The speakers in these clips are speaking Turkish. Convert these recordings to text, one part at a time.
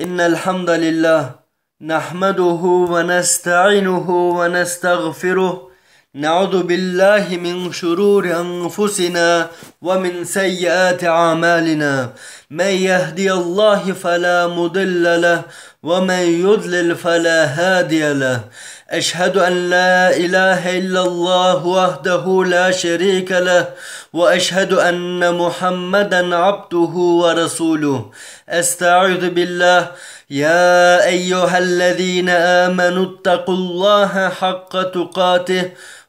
إن الحمد لله نحمده ونستعينه ونستغفره. نعوذ بالله من شرور أنفسنا ومن سيئات أعمالنا. من يهدي الله فلا مضل له ومن يضلل فلا هادي له. أشهد أن لا إله إلا الله وحده لا شريك له وأشهد أن محمدا عبده ورسوله. أستعوذ بالله. يا أيها الذين آمنوا اتقوا الله حق تقاته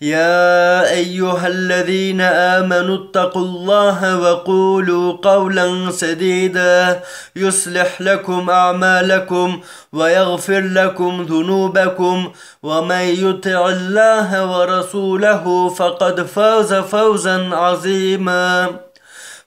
يا أيها الذين آمنوا اتقوا الله وقولوا قولا سديدا يصلح لكم أعمالكم ويغفر لكم ذنوبكم ومن يطع الله ورسوله فقد فاز فوزا عظيما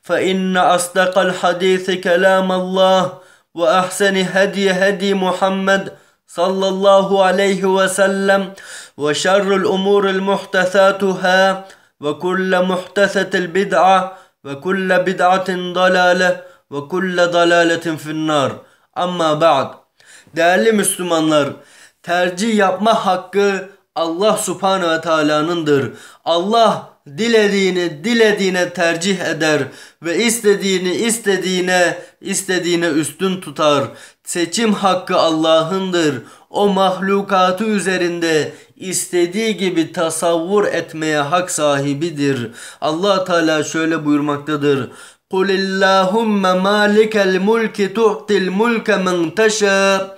فإن أصدق الحديث كلام الله وأحسن هدي هدي محمد sallallahu aleyhi ve sellem ve şerrül umuril muhtesatuhâ ve kulle muhtesetil bid'a ve kulle bid'atin dalale ve kulle dalaletin finnar. Amma ba'd. Değerli Müslümanlar, tercih yapma hakkı Allah subhanehu ve teala'nındır. Allah dilediğini dilediğine tercih eder ve istediğini istediğine istediğine üstün tutar. Seçim hakkı Allah'ındır. O mahlukatı üzerinde istediği gibi tasavvur etmeye hak sahibidir. Allah Teala şöyle buyurmaktadır. قُلِ اللّٰهُمَّ مَالِكَ الْمُلْكِ تُعْتِ الْمُلْكَ مَنْ تَشَاءُ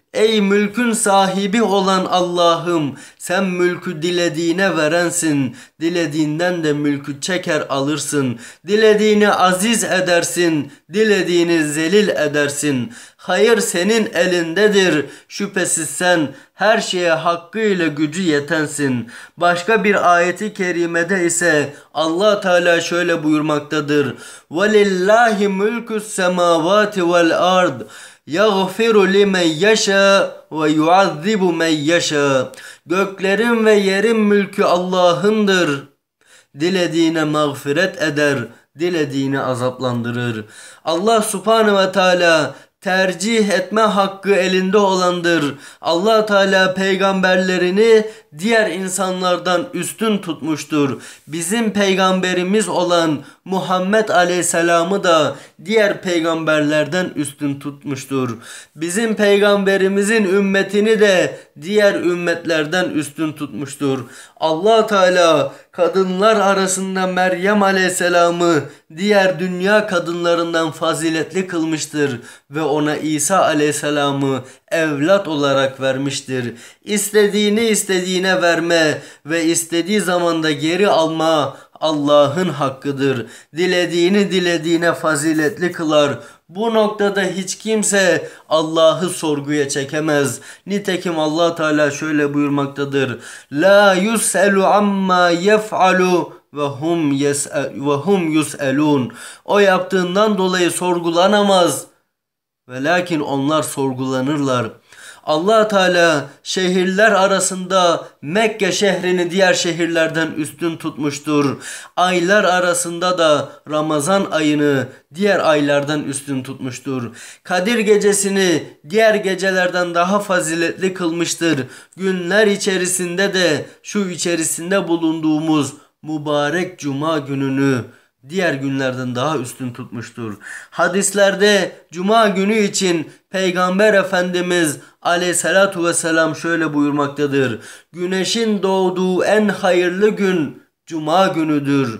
Ey mülkün sahibi olan Allah'ım sen mülkü dilediğine verensin. Dilediğinden de mülkü çeker alırsın. Dilediğini aziz edersin. Dilediğini zelil edersin. Hayır senin elindedir. Şüphesiz sen her şeye hakkıyla gücü yetensin. Başka bir ayeti kerimede ise Allah Teala şöyle buyurmaktadır. Velillahi mülkü semavati vel. يَغْفِرُ لِمَنْ يَشَاءُ وَيُعَذِّبُ مَنْ يَشَاءُ Göklerin ve yerin mülkü Allah'ındır. Dilediğine mağfiret eder, dilediğini azaplandırır. Allah subhanehu ve teala tercih etme hakkı elinde olandır. Allah Teala peygamberlerini diğer insanlardan üstün tutmuştur. Bizim peygamberimiz olan Muhammed Aleyhisselam'ı da diğer peygamberlerden üstün tutmuştur. Bizim peygamberimizin ümmetini de diğer ümmetlerden üstün tutmuştur. Allah Teala kadınlar arasında Meryem Aleyhisselam'ı diğer dünya kadınlarından faziletli kılmıştır ve ona İsa Aleyhisselam'ı evlat olarak vermiştir. İstediğini istediğine verme ve istediği zamanda geri alma Allah'ın hakkıdır. Dilediğini dilediğine faziletli kılar. Bu noktada hiç kimse Allah'ı sorguya çekemez. Nitekim Allah Teala şöyle buyurmaktadır. La yus'elu amma yef'alu ve hum ve hum yus'elun. O yaptığından dolayı sorgulanamaz. Ve lakin onlar sorgulanırlar. Allah Teala şehirler arasında Mekke şehrini diğer şehirlerden üstün tutmuştur. Aylar arasında da Ramazan ayını diğer aylardan üstün tutmuştur. Kadir gecesini diğer gecelerden daha faziletli kılmıştır. Günler içerisinde de şu içerisinde bulunduğumuz mübarek cuma gününü diğer günlerden daha üstün tutmuştur. Hadislerde cuma günü için Peygamber Efendimiz aleyhissalatu vesselam şöyle buyurmaktadır. Güneşin doğduğu en hayırlı gün cuma günüdür.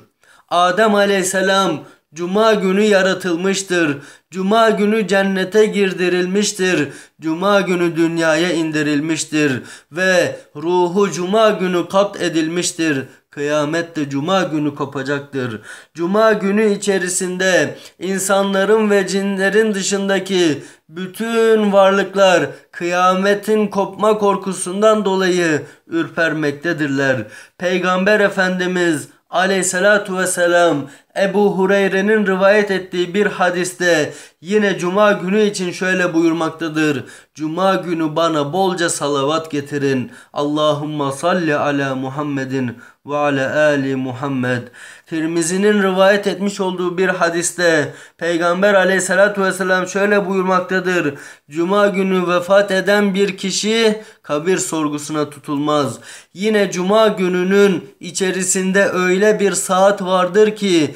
Adem aleyhisselam Cuma günü yaratılmıştır. Cuma günü cennete girdirilmiştir. Cuma günü dünyaya indirilmiştir ve ruhu cuma günü kapt edilmiştir. Kıyamette cuma günü kopacaktır. Cuma günü içerisinde insanların ve cinlerin dışındaki bütün varlıklar kıyametin kopma korkusundan dolayı ürpermektedirler. Peygamber Efendimiz aleyhissalatu vesselam Ebu Hureyre'nin rivayet ettiği bir hadiste yine cuma günü için şöyle buyurmaktadır. Cuma günü bana bolca salavat getirin. Allahumma salli ala Muhammedin ve ala ali Muhammed. Tirmizi'nin rivayet etmiş olduğu bir hadiste Peygamber aleyhissalatu vesselam şöyle buyurmaktadır. Cuma günü vefat eden bir kişi kabir sorgusuna tutulmaz. Yine cuma gününün içerisinde öyle bir saat vardır ki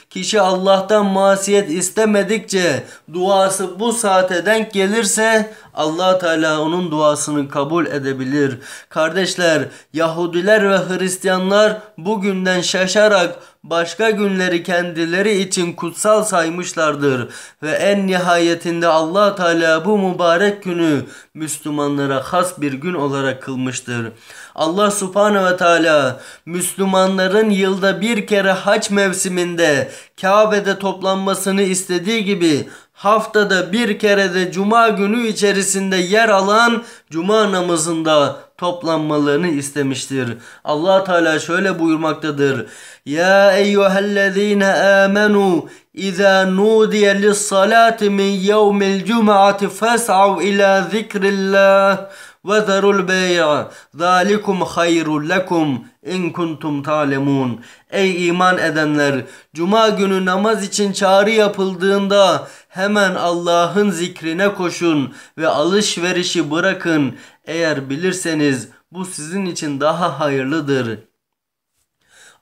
kişi Allah'tan masiyet istemedikçe duası bu saate denk gelirse allah Teala onun duasını kabul edebilir. Kardeşler Yahudiler ve Hristiyanlar bugünden şaşarak başka günleri kendileri için kutsal saymışlardır ve en nihayetinde Allah Teala bu mübarek günü Müslümanlara has bir gün olarak kılmıştır. Allah Subhanahu ve Teala Müslümanların yılda bir kere haç mevsiminde Kabe'de toplanmasını istediği gibi haftada bir kere de cuma günü içerisinde yer alan cuma namazında toplanmalarını istemiştir. Allah Teala şöyle buyurmaktadır. Ya eyyühellezine amenu İza nudiye lis-salati min yevmil cum'ati fes'av ila zikrillah ve zerul bey'a zalikum hayrul lekum in kuntum talemun. Ey iman edenler cuma günü namaz için çağrı yapıldığında hemen Allah'ın zikrine koşun ve alışverişi bırakın. Eğer bilirseniz bu sizin için daha hayırlıdır.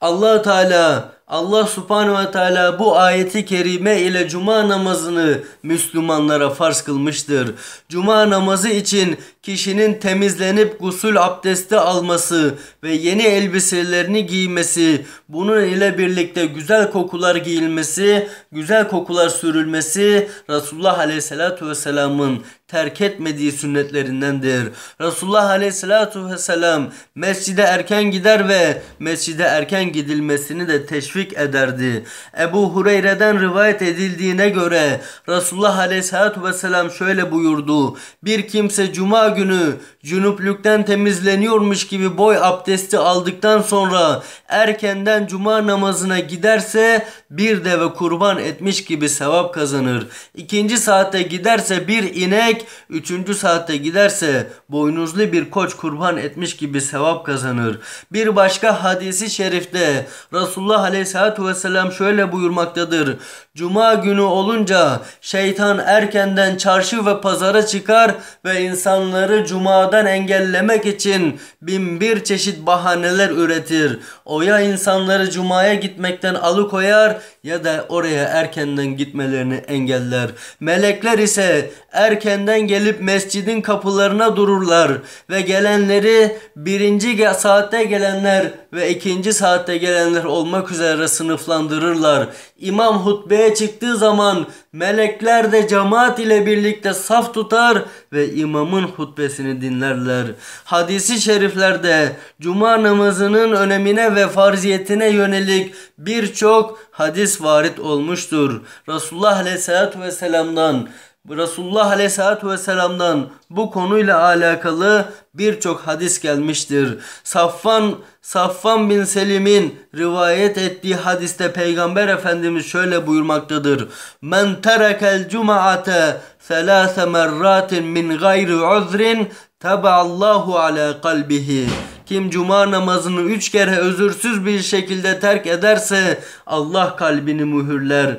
Allah Teala Allah subhanehu ve teala bu ayeti kerime ile cuma namazını Müslümanlara farz kılmıştır. Cuma namazı için kişinin temizlenip gusül abdesti alması ve yeni elbiselerini giymesi, bunun ile birlikte güzel kokular giyilmesi, güzel kokular sürülmesi Resulullah Aleyhisselatü Vesselam'ın terk etmediği sünnetlerindendir. Resulullah Aleyhisselatü Vesselam mescide erken gider ve mescide erken gidilmesini de teşvik ederdi. Ebu Hureyre'den rivayet edildiğine göre Resulullah Aleyhisselatü Vesselam şöyle buyurdu. Bir kimse cuma günü cünüplükten temizleniyormuş gibi boy abdesti aldıktan sonra erkenden cuma namazına giderse bir deve kurban etmiş gibi sevap kazanır. İkinci saatte giderse bir inek, üçüncü saatte giderse boynuzlu bir koç kurban etmiş gibi sevap kazanır. Bir başka hadisi şerifte Resulullah Aleyhisselatü Vesselam şöyle buyurmaktadır. Cuma günü olunca şeytan erkenden çarşı ve pazara çıkar ve insanları cumadan engellemek için bin bir çeşit bahaneler üretir. O ya insanları cumaya gitmekten alıkoyar ya da oraya erkenden gitmelerini engeller. Melekler ise erkenden gelip mescidin kapılarına dururlar ve gelenleri birinci saatte gelenler ve ikinci saatte gelenler olmak üzere sınıflandırırlar. İmam hutbeye çıktığı zaman melekler de cemaat ile birlikte saf tutar ve imamın hutbesini dinlerler. Hadisi şeriflerde cuma namazının önemine ve farziyetine yönelik birçok hadis varit olmuştur. Resulullah Aleyhisselatü Vesselam'dan Resulullah Aleyhisselatü Vesselam'dan bu konuyla alakalı birçok hadis gelmiştir. Safvan, Safvan bin Selim'in rivayet ettiği hadiste Peygamber Efendimiz şöyle buyurmaktadır. Men terekel cuma'ate thelâse merratin min gayri uzrin Allahu ala kalbihi. Kim cuma namazını üç kere özürsüz bir şekilde terk ederse Allah kalbini mühürler.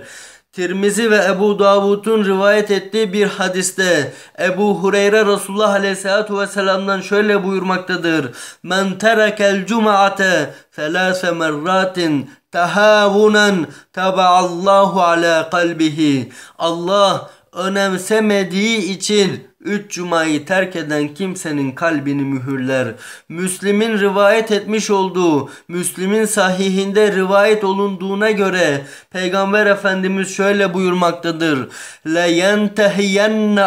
Tirmizi ve Ebu Davud'un rivayet ettiği bir hadiste Ebu Hureyre Resulullah Aleyhisselatü Vesselam'dan şöyle buyurmaktadır. Men terekel cum'ate felâse merratin tehavunen Allahu ala kalbihi. Allah önemsemediği için Üç cumayı terk eden kimsenin kalbini mühürler. Müslim'in rivayet etmiş olduğu, Müslim'in sahihinde rivayet olunduğuna göre Peygamber Efendimiz şöyle buyurmaktadır. لَيَنْتَهِيَنَّ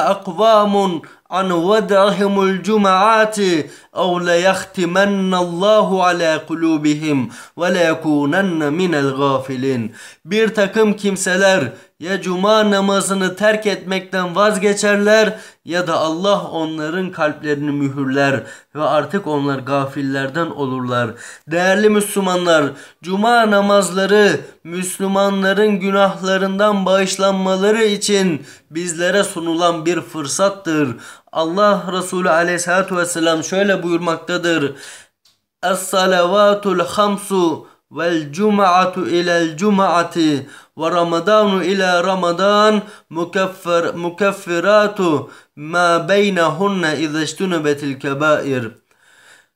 an vedahimul cumaati ev le yahtimennallahu ala kulubihim ve le yekunenne minel gafilin. Bir takım kimseler ya cuma namazını terk etmekten vazgeçerler ya da Allah onların kalplerini mühürler ve artık onlar gafillerden olurlar. Değerli Müslümanlar, cuma namazları Müslümanların günahlarından bağışlanmaları için bizlere sunulan bir fırsattır. Allah Resulü aleyhissalatu vesselam şöyle buyurmaktadır. Es-salavatul hamsu vel cum'atu ilel cum'ati ve ramadanu ila ramadan mukeffir, mukeffiratu ma beynehunne izleştunubetil kebair.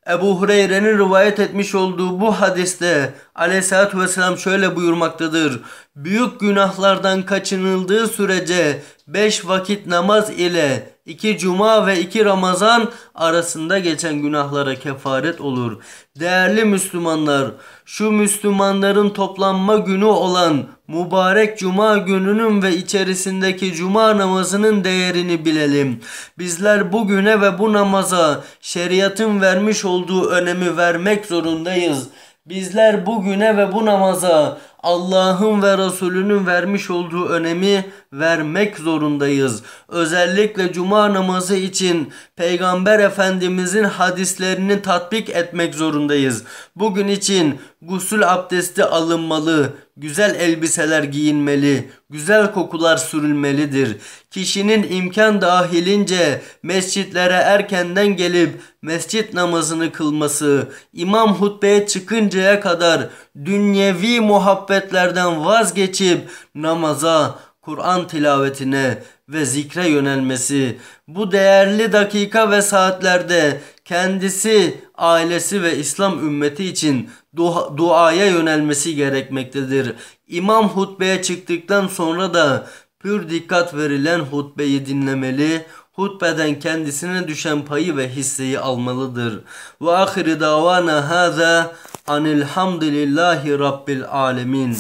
Ebu Hureyre'nin rivayet etmiş olduğu bu hadiste aleyhissalatü vesselam şöyle buyurmaktadır. Büyük günahlardan kaçınıldığı sürece beş vakit namaz ile iki cuma ve iki Ramazan arasında geçen günahlara kefaret olur. Değerli Müslümanlar, şu Müslümanların toplanma günü olan mübarek cuma gününün ve içerisindeki cuma namazının değerini bilelim. Bizler bu güne ve bu namaza şeriatın vermiş olduğu önemi vermek zorundayız. Bizler bu güne ve bu namaza Allah'ın ve Resulünün vermiş olduğu önemi vermek zorundayız. Özellikle cuma namazı için Peygamber Efendimizin hadislerini tatbik etmek zorundayız. Bugün için gusül abdesti alınmalı, güzel elbiseler giyinmeli, güzel kokular sürülmelidir. Kişinin imkan dahilince mescitlere erkenden gelip mescit namazını kılması, imam hutbeye çıkıncaya kadar dünyevi muhabbetlerden vazgeçip namaza, Kur'an tilavetine ve zikre yönelmesi, bu değerli dakika ve saatlerde kendisi, ailesi ve İslam ümmeti için dua, duaya yönelmesi gerekmektedir. İmam hutbeye çıktıktan sonra da pür dikkat verilen hutbeyi dinlemeli, hutbeden kendisine düşen payı ve hisseyi almalıdır. Ve ahiri davana hâzâ anilhamdülillahi rabbil alemin.